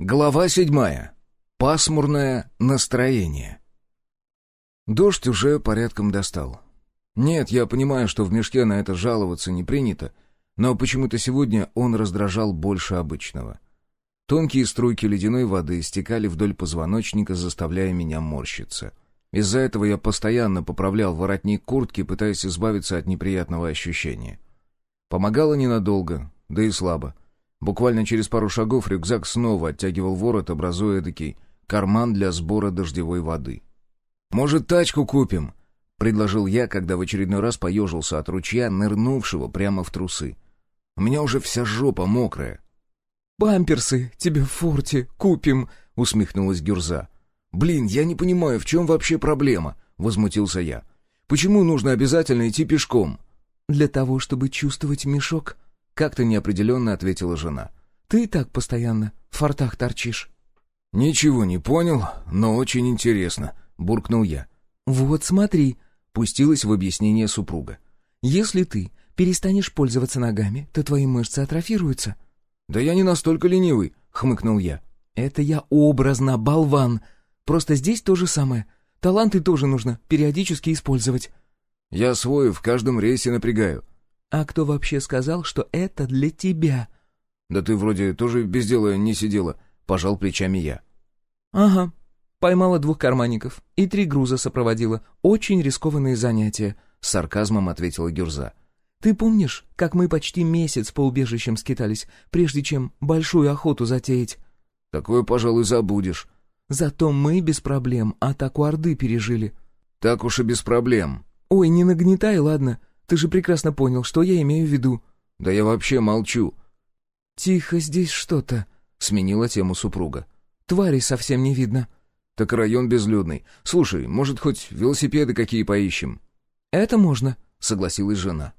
Глава седьмая. Пасмурное настроение. Дождь уже порядком достал. Нет, я понимаю, что в мешке на это жаловаться не принято, но почему-то сегодня он раздражал больше обычного. Тонкие струйки ледяной воды стекали вдоль позвоночника, заставляя меня морщиться. Из-за этого я постоянно поправлял воротник куртки, пытаясь избавиться от неприятного ощущения. Помогало ненадолго, да и слабо. Буквально через пару шагов рюкзак снова оттягивал ворот, образуя такой карман для сбора дождевой воды. «Может, тачку купим?» — предложил я, когда в очередной раз поежился от ручья, нырнувшего прямо в трусы. «У меня уже вся жопа мокрая». «Памперсы тебе в форте купим», — усмехнулась Гюрза. «Блин, я не понимаю, в чем вообще проблема?» — возмутился я. «Почему нужно обязательно идти пешком?» «Для того, чтобы чувствовать мешок», как-то неопределенно ответила жена. «Ты и так постоянно в фортах торчишь». «Ничего не понял, но очень интересно», — буркнул я. «Вот смотри», — пустилась в объяснение супруга. «Если ты перестанешь пользоваться ногами, то твои мышцы атрофируются». «Да я не настолько ленивый», — хмыкнул я. «Это я образно, болван. Просто здесь то же самое. Таланты тоже нужно периодически использовать». «Я свой в каждом рейсе напрягаю. «А кто вообще сказал, что это для тебя?» «Да ты вроде тоже без дела не сидела», — пожал плечами я. «Ага. Поймала двух карманников и три груза сопроводила. Очень рискованные занятия», — с сарказмом ответила Гюрза. «Ты помнишь, как мы почти месяц по убежищам скитались, прежде чем большую охоту затеять?» «Такое, пожалуй, забудешь». «Зато мы без проблем атаку Орды пережили». «Так уж и без проблем». «Ой, не нагнетай, ладно. Ты же прекрасно понял, что я имею в виду». «Да я вообще молчу». «Тихо здесь что-то», — сменила тему супруга. «Тварей совсем не видно». «Так район безлюдный. Слушай, может, хоть велосипеды какие поищем?» «Это можно», — согласилась жена.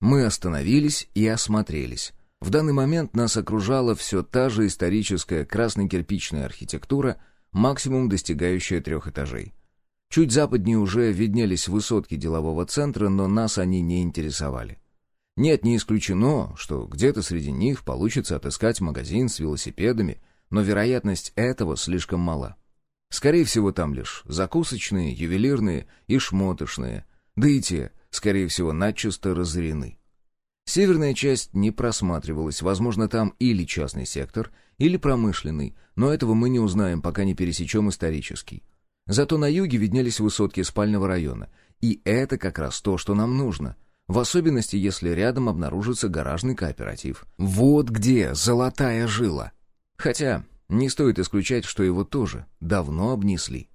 Мы остановились и осмотрелись. В данный момент нас окружала все та же историческая красно-кирпичная архитектура, максимум достигающая трех этажей. Чуть западнее уже виднелись высотки делового центра, но нас они не интересовали. Нет, не исключено, что где-то среди них получится отыскать магазин с велосипедами, но вероятность этого слишком мала. Скорее всего, там лишь закусочные, ювелирные и шмоточные, да и те, скорее всего, начисто разорены. Северная часть не просматривалась, возможно, там или частный сектор, или промышленный, но этого мы не узнаем, пока не пересечем исторический. Зато на юге виднелись высотки спального района. И это как раз то, что нам нужно. В особенности, если рядом обнаружится гаражный кооператив. Вот где золотая жила. Хотя не стоит исключать, что его тоже давно обнесли.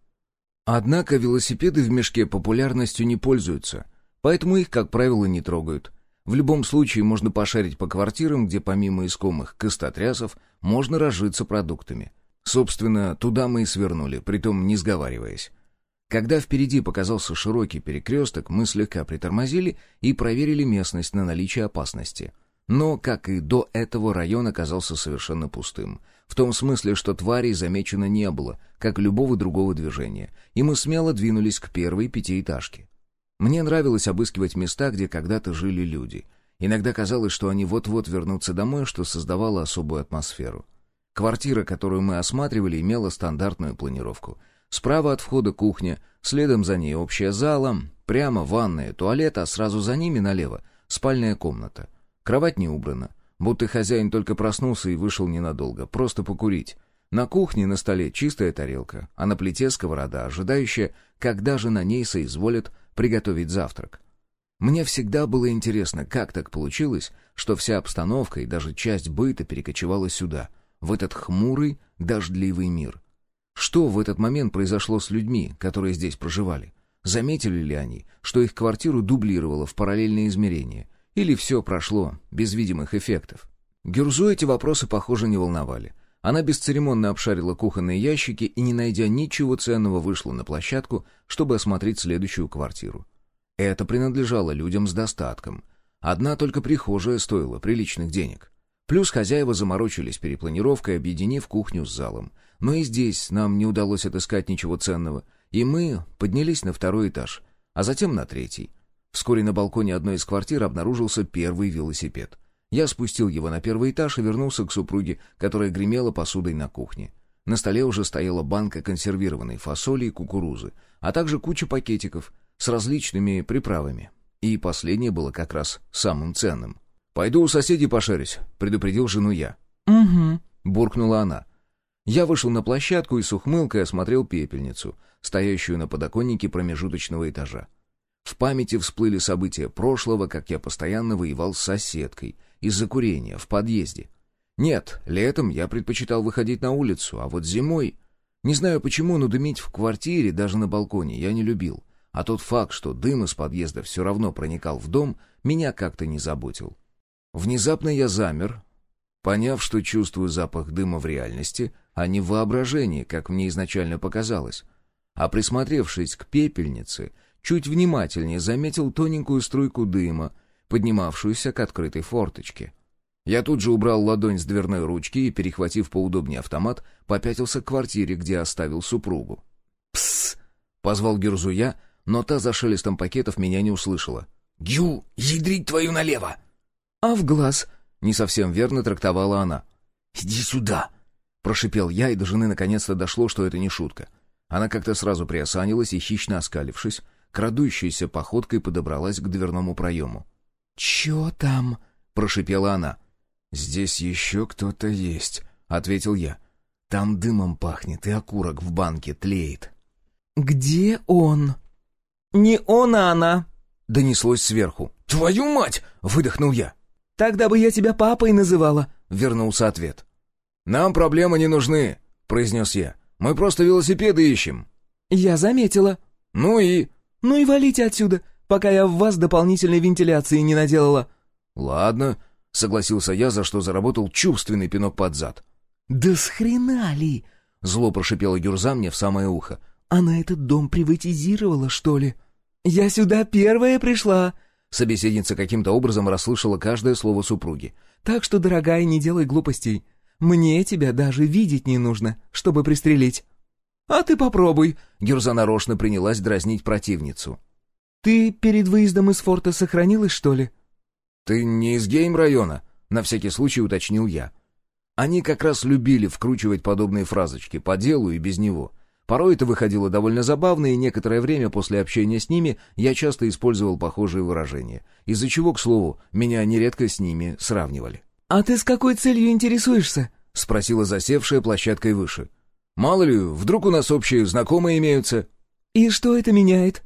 Однако велосипеды в мешке популярностью не пользуются, поэтому их, как правило, не трогают. В любом случае можно пошарить по квартирам, где помимо искомых костотрясов можно разжиться продуктами. Собственно, туда мы и свернули, притом не сговариваясь. Когда впереди показался широкий перекресток, мы слегка притормозили и проверили местность на наличие опасности. Но, как и до этого, район оказался совершенно пустым. В том смысле, что тварей замечено не было, как любого другого движения, и мы смело двинулись к первой пятиэтажке. Мне нравилось обыскивать места, где когда-то жили люди. Иногда казалось, что они вот-вот вернутся домой, что создавало особую атмосферу. Квартира, которую мы осматривали, имела стандартную планировку. Справа от входа кухня, следом за ней общая зала, прямо ванная, туалет, а сразу за ними налево спальная комната. Кровать не убрана, будто хозяин только проснулся и вышел ненадолго, просто покурить. На кухне на столе чистая тарелка, а на плите сковорода, ожидающая, когда же на ней соизволят приготовить завтрак. Мне всегда было интересно, как так получилось, что вся обстановка и даже часть быта перекочевала сюда — в этот хмурый, дождливый мир. Что в этот момент произошло с людьми, которые здесь проживали? Заметили ли они, что их квартиру дублировало в параллельные измерения? Или все прошло без видимых эффектов? Гюрзу эти вопросы, похоже, не волновали. Она бесцеремонно обшарила кухонные ящики и, не найдя ничего ценного, вышла на площадку, чтобы осмотреть следующую квартиру. Это принадлежало людям с достатком. Одна только прихожая стоила приличных денег. Плюс хозяева заморочились перепланировкой, объединив кухню с залом. Но и здесь нам не удалось отыскать ничего ценного, и мы поднялись на второй этаж, а затем на третий. Вскоре на балконе одной из квартир обнаружился первый велосипед. Я спустил его на первый этаж и вернулся к супруге, которая гремела посудой на кухне. На столе уже стояла банка консервированной фасоли и кукурузы, а также куча пакетиков с различными приправами. И последнее было как раз самым ценным. «Пойду у соседей пошарюсь», — предупредил жену я. «Угу», — буркнула она. Я вышел на площадку и с ухмылкой осмотрел пепельницу, стоящую на подоконнике промежуточного этажа. В памяти всплыли события прошлого, как я постоянно воевал с соседкой из-за курения в подъезде. Нет, летом я предпочитал выходить на улицу, а вот зимой... Не знаю почему, но дымить в квартире, даже на балконе, я не любил. А тот факт, что дым из подъезда все равно проникал в дом, меня как-то не заботил. Внезапно я замер, поняв, что чувствую запах дыма в реальности, а не в воображении, как мне изначально показалось. А присмотревшись к пепельнице, чуть внимательнее заметил тоненькую струйку дыма, поднимавшуюся к открытой форточке. Я тут же убрал ладонь с дверной ручки и, перехватив поудобнее автомат, попятился к квартире, где оставил супругу. «Псс!» — позвал Герзу я, но та за шелестом пакетов меня не услышала. «Гю, ядрить твою налево!» «А в глаз?» — не совсем верно трактовала она. «Иди сюда!» — прошипел я, и до жены наконец-то дошло, что это не шутка. Она как-то сразу приосанилась и, хищно оскалившись, крадущейся походкой подобралась к дверному проему. «Чё там?» — прошипела она. «Здесь еще кто-то есть», — ответил я. «Там дымом пахнет, и окурок в банке тлеет». «Где он?» «Не он, а она», — донеслось сверху. «Твою мать!» — выдохнул я. «Тогда бы я тебя папой называла», — вернулся ответ. «Нам проблемы не нужны», — произнес я. «Мы просто велосипеды ищем». «Я заметила». «Ну и?» «Ну и валите отсюда, пока я в вас дополнительной вентиляции не наделала». «Ладно», Согласился я, за что заработал чувственный пинок под зад. «Да с хрена ли?» Зло прошипела Гюрза мне в самое ухо. «Она этот дом приватизировала, что ли?» «Я сюда первая пришла!» Собеседница каким-то образом расслышала каждое слово супруги. «Так что, дорогая, не делай глупостей. Мне тебя даже видеть не нужно, чтобы пристрелить». «А ты попробуй!» Гюрза нарочно принялась дразнить противницу. «Ты перед выездом из форта сохранилась, что ли?» «Ты не из гейм-района?» — на всякий случай уточнил я. Они как раз любили вкручивать подобные фразочки, по делу и без него. Порой это выходило довольно забавно, и некоторое время после общения с ними я часто использовал похожие выражения, из-за чего, к слову, меня нередко с ними сравнивали. «А ты с какой целью интересуешься?» — спросила засевшая площадкой выше. «Мало ли, вдруг у нас общие знакомые имеются». «И что это меняет?»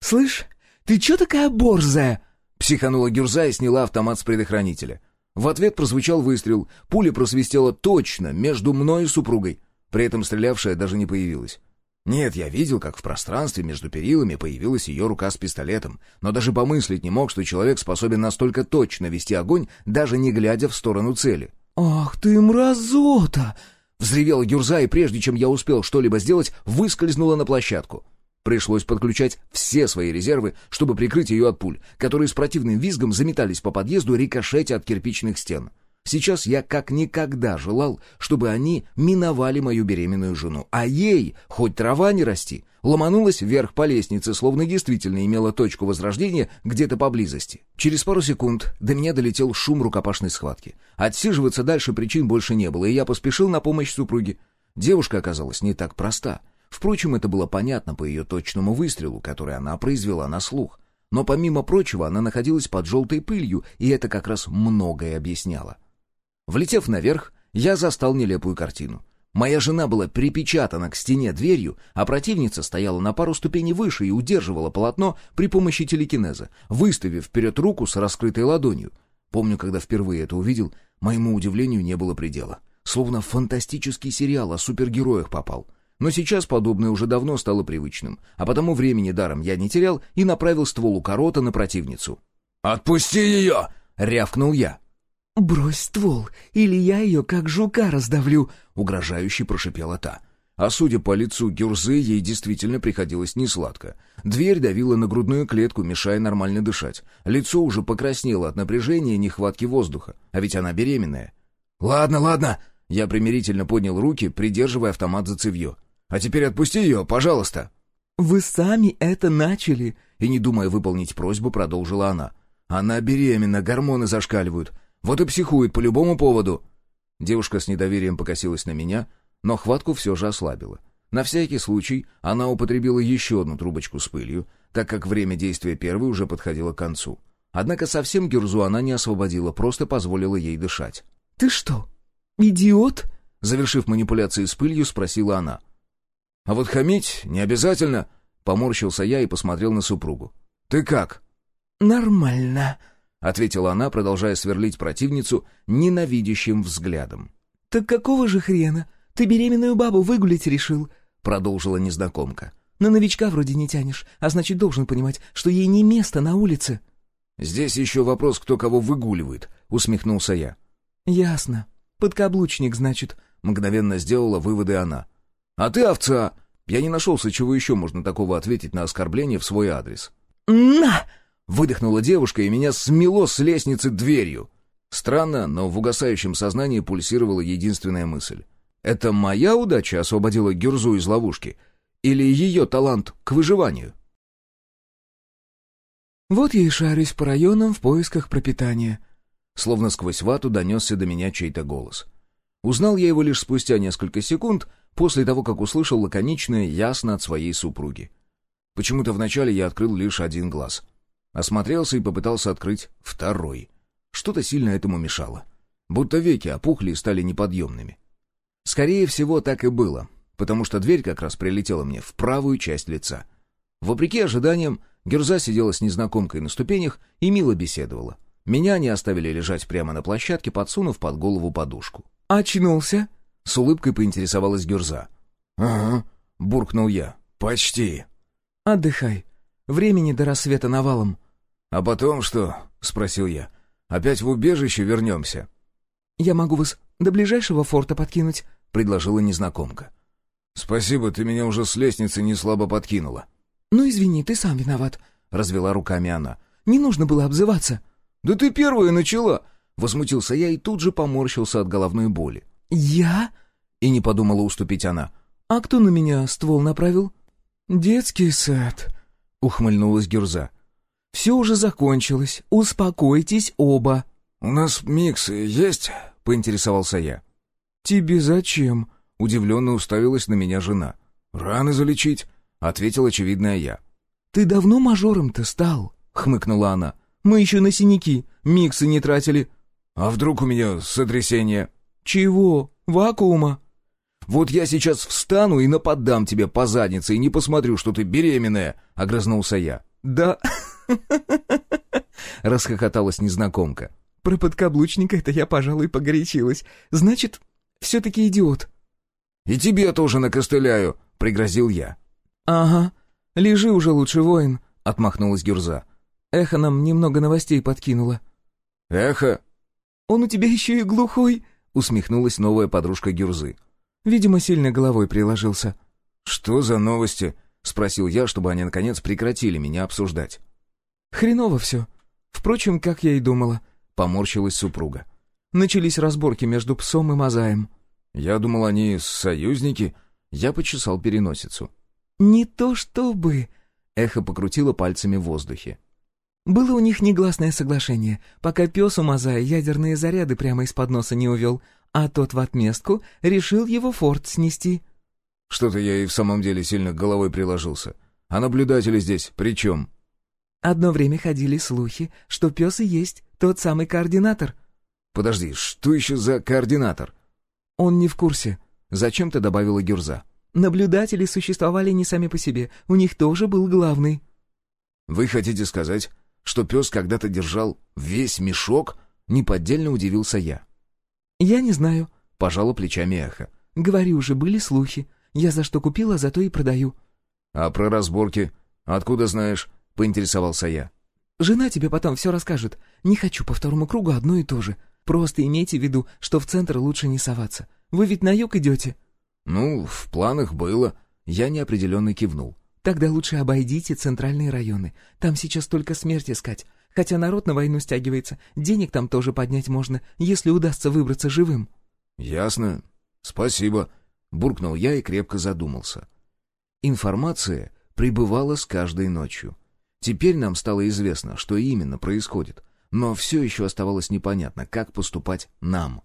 «Слышь, ты чё такая борзая?» Психанула Гюрза и сняла автомат с предохранителя. В ответ прозвучал выстрел. Пуля просвистела точно между мной и супругой. При этом стрелявшая даже не появилась. Нет, я видел, как в пространстве между перилами появилась ее рука с пистолетом, но даже помыслить не мог, что человек способен настолько точно вести огонь, даже не глядя в сторону цели. «Ах ты мразота!» — взревела Гюрза, и прежде чем я успел что-либо сделать, выскользнула на площадку. Пришлось подключать все свои резервы, чтобы прикрыть ее от пуль, которые с противным визгом заметались по подъезду, рикошетя от кирпичных стен. Сейчас я как никогда желал, чтобы они миновали мою беременную жену, а ей, хоть трава не расти, ломанулась вверх по лестнице, словно действительно имела точку возрождения где-то поблизости. Через пару секунд до меня долетел шум рукопашной схватки. Отсиживаться дальше причин больше не было, и я поспешил на помощь супруге. Девушка оказалась не так проста — Впрочем, это было понятно по ее точному выстрелу, который она произвела на слух. Но помимо прочего, она находилась под желтой пылью, и это как раз многое объясняло. Влетев наверх, я застал нелепую картину. Моя жена была припечатана к стене дверью, а противница стояла на пару ступеней выше и удерживала полотно при помощи телекинеза, выставив вперед руку с раскрытой ладонью. Помню, когда впервые это увидел, моему удивлению не было предела. Словно в фантастический сериал о супергероях попал. Но сейчас подобное уже давно стало привычным, а потому времени даром я не терял и направил ствол у корота на противницу. «Отпусти ее!» — рявкнул я. «Брось ствол, или я ее как жука раздавлю!» — угрожающе прошипела та. А судя по лицу Гюрзы, ей действительно приходилось несладко. Дверь давила на грудную клетку, мешая нормально дышать. Лицо уже покраснело от напряжения и нехватки воздуха, а ведь она беременная. «Ладно, ладно!» Я примирительно поднял руки, придерживая автомат за цевьё. А теперь отпусти ее, пожалуйста». «Вы сами это начали», — и, не думая выполнить просьбу, продолжила она. «Она беременна, гормоны зашкаливают». Вот и психует по любому поводу». Девушка с недоверием покосилась на меня, но хватку все же ослабила. На всякий случай она употребила еще одну трубочку с пылью, так как время действия первой уже подходило к концу. Однако совсем Гюрзу она не освободила, просто позволила ей дышать. «Ты что, идиот?» Завершив манипуляции с пылью, спросила она. «А вот хамить не обязательно», — поморщился я и посмотрел на супругу. «Ты как?» «Нормально», — ответила она, продолжая сверлить противницу ненавидящим взглядом. «Так какого же хрена? Ты беременную бабу выгулить решил?» — продолжила незнакомка. «На новичка вроде не тянешь, а значит, должен понимать, что ей не место на улице». «Здесь еще вопрос, кто кого выгуливает», — усмехнулся я. «Ясно. Подкаблучник, значит», — мгновенно сделала выводы она. «А ты овца!» Я не нашелся, чего еще можно такого ответить на оскорбление в свой адрес. «На!» — выдохнула девушка, и меня смело с лестницы дверью. Странно, но в угасающем сознании пульсировала единственная мысль. Это моя удача освободила Гюрзу из ловушки? Или ее талант к выживанию? «Вот я и шарюсь по районам в поисках пропитания». Словно сквозь вату донесся до меня чей-то голос. Узнал я его лишь спустя несколько секунд, после того, как услышал лаконичное «ясно» от своей супруги. Почему-то вначале я открыл лишь один глаз. Осмотрелся и попытался открыть второй. Что-то сильно этому мешало. Будто веки опухли и стали неподъемными. Скорее всего, так и было, потому что дверь как раз прилетела мне в правую часть лица. Вопреки ожиданиям, Герза сидела с незнакомкой на ступенях и мило беседовала. Меня они оставили лежать прямо на площадке, подсунув под голову подушку. «Очнулся?» — с улыбкой поинтересовалась Герза. «Ага», — буркнул я. «Почти». «Отдыхай. Времени до рассвета навалом». «А потом что?» — спросил я. «Опять в убежище вернемся?» «Я могу вас до ближайшего форта подкинуть», — предложила незнакомка. «Спасибо, ты меня уже с лестницы не слабо подкинула». «Ну, извини, ты сам виноват», — развела руками она. «Не нужно было обзываться». «Да ты первая начала!» — возмутился я и тут же поморщился от головной боли. «Я?» — и не подумала уступить она. «А кто на меня ствол направил?» «Детский сад», — ухмыльнулась Гюрза. «Все уже закончилось. Успокойтесь оба». «У нас миксы есть?» — поинтересовался я. «Тебе зачем?» — удивленно уставилась на меня жена. «Раны залечить», — ответил очевидное я. «Ты давно мажором-то стал?» — хмыкнула она. «Мы еще на синяки, миксы не тратили». «А вдруг у меня сотрясение?» «Чего? Вакуума?» «Вот я сейчас встану и нападам тебе по заднице и не посмотрю, что ты беременная», — огрызнулся я. «Да...» — расхохоталась незнакомка. «Про подкаблучника это я, пожалуй, погорячилась. Значит, все-таки идиот». «И тебе тоже накостыляю», — пригрозил я. «Ага. Лежи уже лучше, воин», — отмахнулась Гюрза. «Эхо нам немного новостей подкинуло». «Эхо?» «Он у тебя еще и глухой», — усмехнулась новая подружка Гюрзы. «Видимо, сильно головой приложился». «Что за новости?» — спросил я, чтобы они, наконец, прекратили меня обсуждать. «Хреново все. Впрочем, как я и думала», — поморщилась супруга. «Начались разборки между псом и мозаем». «Я думал, они союзники». Я почесал переносицу. «Не то чтобы...» — эхо покрутило пальцами в воздухе. «Было у них негласное соглашение, пока пес у Мазая ядерные заряды прямо из-под носа не увел, а тот в отместку решил его форт снести». «Что-то я и в самом деле сильно головой приложился. А наблюдатели здесь при чем?» «Одно время ходили слухи, что пес и есть тот самый координатор». «Подожди, что еще за координатор?» «Он не в курсе», — зачем-то добавила Гюрза. «Наблюдатели существовали не сами по себе, у них тоже был главный». «Вы хотите сказать, что пес когда-то держал весь мешок?» — неподдельно удивился я. «Я не знаю», — пожала плечами эхо. «Говорю же, были слухи. Я за что купила, зато и продаю». «А про разборки? Откуда знаешь?» — поинтересовался я. «Жена тебе потом все расскажет. Не хочу по второму кругу одно и то же. Просто имейте в виду, что в центр лучше не соваться. Вы ведь на юг идете?» «Ну, в планах было». Я неопределенно кивнул. «Тогда лучше обойдите центральные районы. Там сейчас только смерть искать. Хотя народ на войну стягивается. Денег там тоже поднять можно, если удастся выбраться живым». «Ясно. Спасибо», — буркнул я и крепко задумался. Информация прибывала с каждой ночью. Теперь нам стало известно, что именно происходит. но все еще оставалось непонятно, как поступать нам.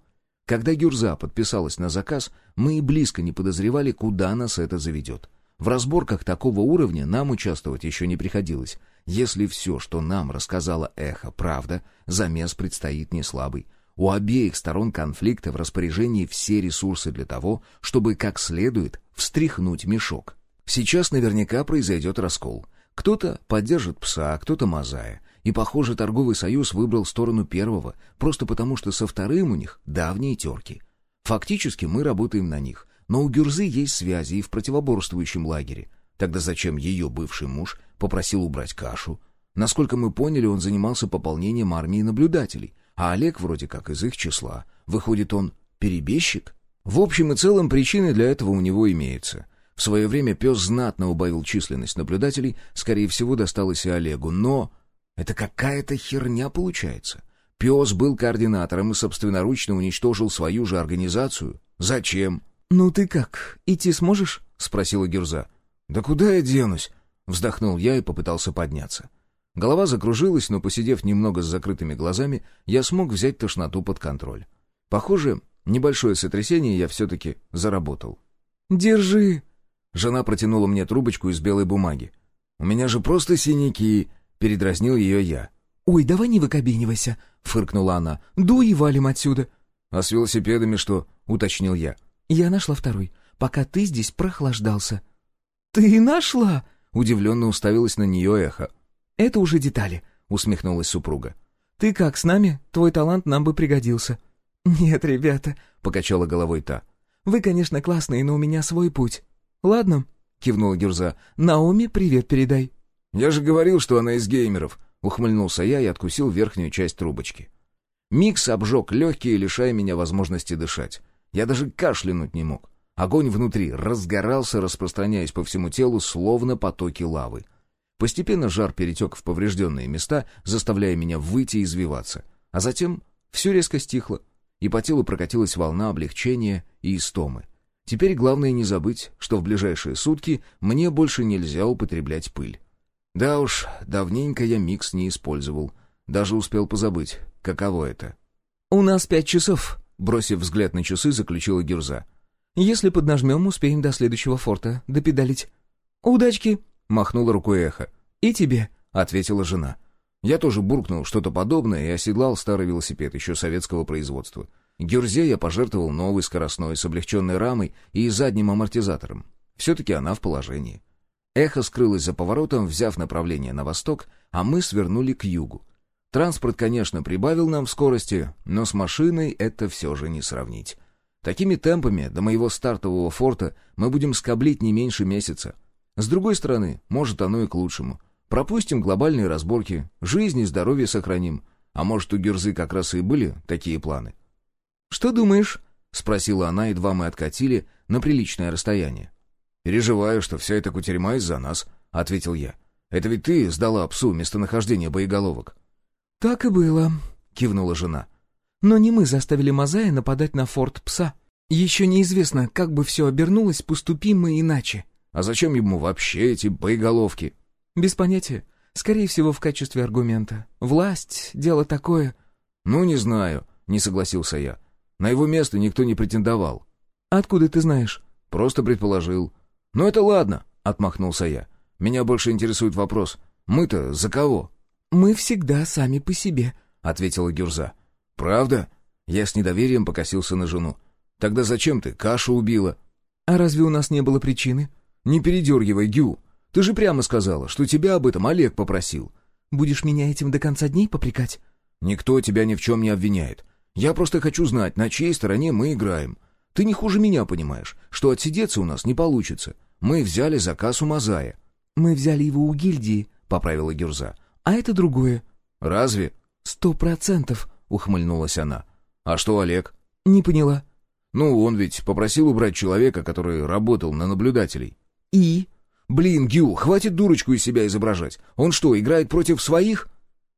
Когда Гюрза подписалась на заказ, мы и близко не подозревали, куда нас это заведет. В разборках такого уровня нам участвовать еще не приходилось. Если все, что нам рассказала Эхо, правда, замес предстоит не слабый. У обеих сторон конфликта в распоряжении все ресурсы для того, чтобы как следует встряхнуть мешок. Сейчас наверняка произойдет раскол. Кто-то поддержит пса, кто-то Мазая. И, похоже, торговый союз выбрал сторону первого, просто потому что со вторым у них давние терки. Фактически мы работаем на них, но у Гюрзы есть связи и в противоборствующем лагере. Тогда зачем ее бывший муж попросил убрать кашу? Насколько мы поняли, он занимался пополнением армии наблюдателей, а Олег вроде как из их числа. Выходит, он перебежчик? В общем и целом причины для этого у него имеются. В свое время пес знатно убавил численность наблюдателей, скорее всего, досталось и Олегу, но это какая-то херня получается. Пес был координатором и собственноручно уничтожил свою же организацию. Зачем? «Ну ты как, идти сможешь?» — спросила Гюрза. «Да куда я денусь?» — вздохнул я и попытался подняться. Голова закружилась, но, посидев немного с закрытыми глазами, я смог взять тошноту под контроль. Похоже, небольшое сотрясение я все-таки заработал. «Держи!» Жена протянула мне трубочку из белой бумаги. «У меня же просто синяки!» Передразнил ее я. «Ой, давай не выкобенивайся», — фыркнула она. «Дуй и валим отсюда». «А с велосипедами что?» — уточнил я. «Я нашла второй, пока ты здесь прохлаждался». «Ты нашла?» — удивленно уставилась на нее эхо. «Это уже детали», — усмехнулась супруга. «Ты как, с нами? Твой талант нам бы пригодился». «Нет, ребята», — покачала головой та. «Вы, конечно, классные, но у меня свой путь». «Ладно», — кивнула Гюрза. «Наоми привет передай». «Я же говорил, что она из геймеров», — ухмыльнулся я и откусил верхнюю часть трубочки. Микс обжег легкие, лишая меня возможности дышать. Я даже кашлянуть не мог. Огонь внутри разгорался, распространяясь по всему телу, словно потоки лавы. Постепенно жар перетек в поврежденные места, заставляя меня выйти и извиваться. А затем все резко стихло, и по телу прокатилась волна облегчения и истомы. Теперь главное не забыть, что в ближайшие сутки мне больше нельзя употреблять пыль. Да уж, давненько я микс не использовал. Даже успел позабыть, каково это. «У нас пять часов», — бросив взгляд на часы, заключила Гюрза. «Если поднажмем, успеем до следующего форта допедалить». «Удачки», — махнула рукой эхо. «И тебе», — ответила жена. Я тоже буркнул что-то подобное и оседлал старый велосипед еще советского производства. Гюрзе я пожертвовал новый скоростной с облегченной рамой и задним амортизатором. Все-таки она в положении. Эхо скрылось за поворотом, взяв направление на восток, а мы свернули к югу. Транспорт, конечно, прибавил нам в скорости, но с машиной это все же не сравнить. Такими темпами до моего стартового форта мы будем скоблить не меньше месяца. С другой стороны, может оно и к лучшему. Пропустим глобальные разборки, жизнь и здоровье сохраним. А может, у Герзы как раз и были такие планы. «Что думаешь?» — спросила она, едва мы откатили на приличное расстояние. «Переживаю, что вся эта кутерьма из-за нас», — ответил я. «Это ведь ты сдала псу местонахождение боеголовок». «Так и было», — кивнула жена. «Но не мы заставили Мазая нападать на форт пса. Еще неизвестно, как бы все обернулось, поступим мы иначе». «А зачем ему вообще эти боеголовки?» «Без понятия. Скорее всего, в качестве аргумента. Власть — дело такое...» «Ну, не знаю», — не согласился я. «На его место никто не претендовал». «Откуда ты знаешь?» «Просто предположил. «Ну это ладно», — отмахнулся я. «Меня больше интересует вопрос. Мы-то за кого?» «Мы всегда сами по себе», — ответила Гюрза. «Правда?» Я с недоверием покосился на жену. «Тогда зачем ты кашу убила?» «А разве у нас не было причины?» «Не передергивай, Гю. Ты же прямо сказала, что тебя об этом Олег попросил». «Будешь меня этим до конца дней попрекать?» «Никто тебя ни в чем не обвиняет. Я просто хочу знать, на чьей стороне мы играем. Ты не хуже меня понимаешь, что отсидеться у нас не получится. Мы взяли заказ у Мазая». «Мы взяли его у гильдии», — поправила Гюрза. «А это другое». «Разве?» «Сто процентов», — ухмыльнулась она. «А что Олег?» «Не поняла». «Ну, он ведь попросил убрать человека, который работал на наблюдателей». «И?» «Блин, Гю, хватит дурочку из себя изображать. Он что, играет против своих?»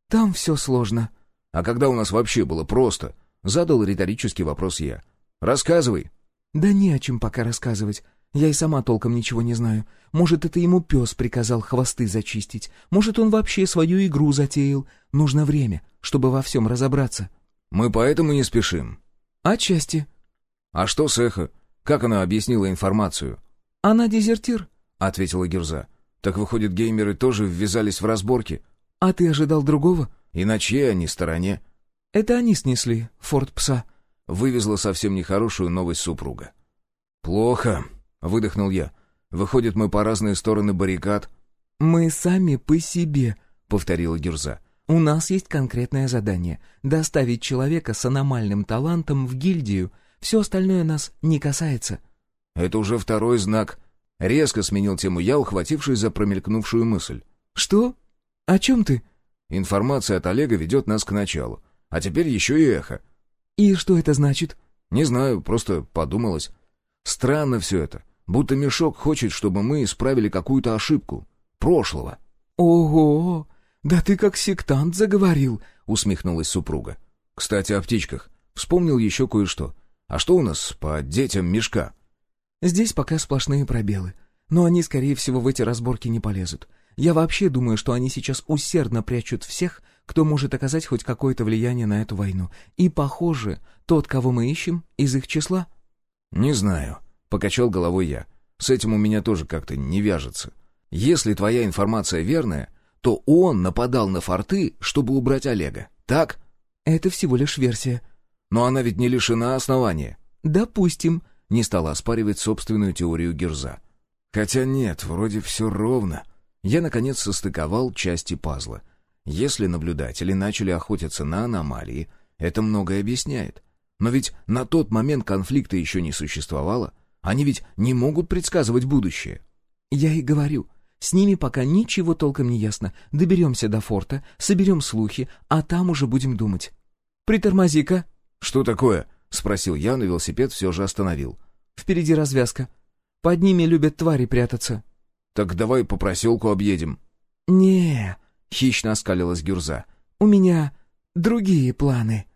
«Там все сложно». «А когда у нас вообще было просто?» — задал риторический вопрос я. «Рассказывай». «Да не о чем пока рассказывать. Я и сама толком ничего не знаю. Может, это ему пес приказал хвосты зачистить. Может, он вообще свою игру затеял. Нужно время, чтобы во всем разобраться». «Мы поэтому не спешим». «Отчасти». «А что с Эхо? Как она объяснила информацию?» «Она дезертир», — ответила Гюрза. «Так выходит, геймеры тоже ввязались в разборки?» «А ты ожидал другого?» «И на чьей они стороне?» «Это они снесли, форт пса». Вывезла совсем нехорошую новость супруга. «Плохо», — выдохнул я. «Выходит, мы по разные стороны баррикад». «Мы сами по себе», — повторила Гюрза. «У нас есть конкретное задание — доставить человека с аномальным талантом в гильдию. Все остальное нас не касается». «Это уже второй знак». Резко сменил тему я, ухватившись за промелькнувшую мысль. «Что? О чем ты?» «Информация от Олега ведет нас к началу. А теперь еще и эхо». «И что это значит?» «Не знаю, просто подумалось. Странно все это. Будто мешок хочет, чтобы мы исправили какую-то ошибку. Прошлого». «Ого! Да ты как сектант заговорил!» — усмехнулась супруга. «Кстати, о птичках. Вспомнил еще кое-что. А что у нас по детям мешка?» «Здесь пока сплошные пробелы. Но они, скорее всего, в эти разборки не полезут. Я вообще думаю, что они сейчас усердно прячут всех, кто может оказать хоть какое-то влияние на эту войну. И, похоже, тот, кого мы ищем, из их числа». «Не знаю», — покачал головой я. «С этим у меня тоже как-то не вяжется. Если твоя информация верная, то он нападал на форты, чтобы убрать Олега, так?» «Это всего лишь версия». «Но она ведь не лишена основания». «Допустим», — не стала оспаривать собственную теорию Герза. «Хотя нет, вроде все ровно». Я, наконец, состыковал части пазла. Если наблюдатели начали охотиться на аномалии, это многое объясняет. Но ведь на тот момент конфликта еще не существовало. Они ведь не могут предсказывать будущее. Я и говорю, с ними пока ничего толком не ясно. Доберемся до форта, соберем слухи, а там уже будем думать. Притормози-ка. Что такое? Спросил я, но велосипед все же остановил. Впереди развязка. Под ними любят твари прятаться. «Так давай по проселку объедем». «Не», — хищно оскалилась Гюрза. «У меня другие планы».